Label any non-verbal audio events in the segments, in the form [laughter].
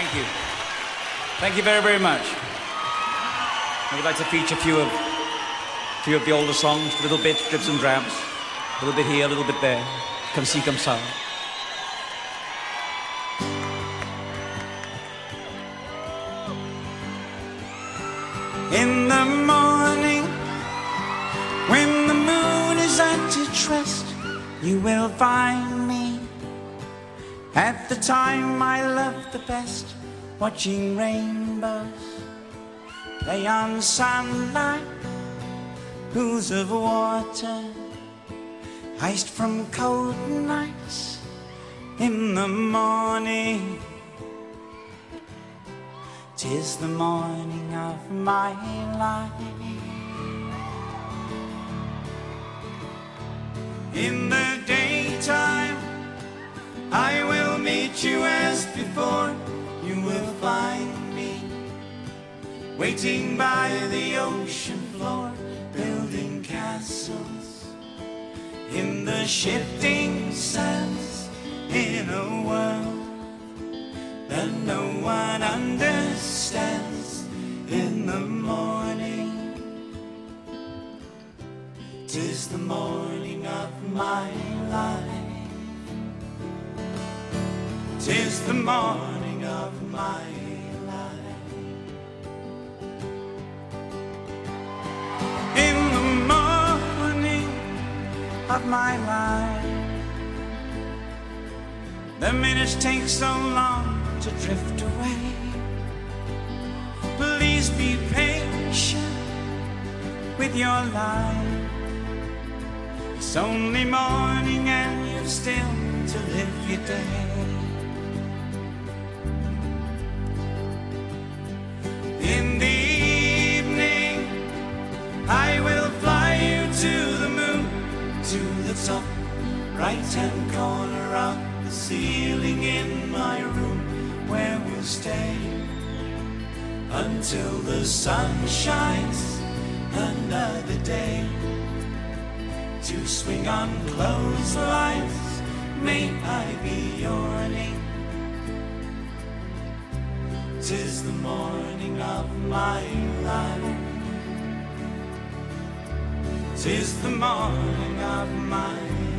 Thank you. Thank you very, very much. We'd like to feature a few of, a few of the older songs, a little bit, drips and drabs. A little bit here, a little bit there. Come see, come ça. In the morning, when the moon is at its rest, you will find me at the time I love the best, watching rainbows play on sunlight, pools of water, iced from cold nights in the morning. Tis the morning of my life. In waiting by the ocean floor, building castles in the shifting sands in a world that no one understands in the morning. Tis the morning of my life. Tis the morning of my life. Of my life. The minutes take so long to drift away. Please be patient with your life. It's only morning and you've still to live your day. Right hand corner of the ceiling in my room where we'll stay until the sun shines another day. To swing on clotheslines, may I be your name. Tis the morning of my life. Tis the morning of my life.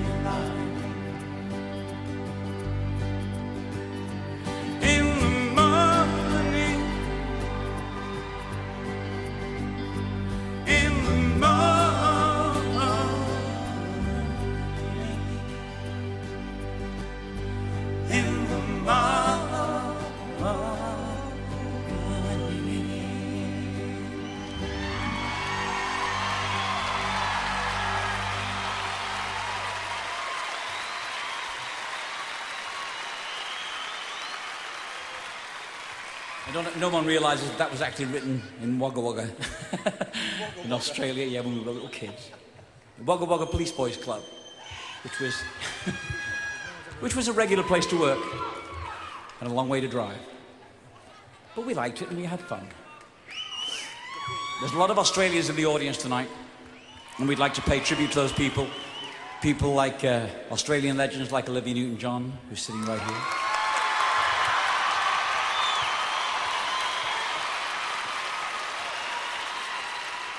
No one realises that, that was actually written in Wagga Wagga [laughs] in Australia, yeah, when we were little kids. The Wagga Wagga Police Boys Club, which was, [laughs] which was a regular place to work and a long way to drive. But we liked it and we had fun. There's a lot of Australians in the audience tonight, and we'd like to pay tribute to those people. People like uh, Australian legends like Olivia Newton John, who's sitting right here.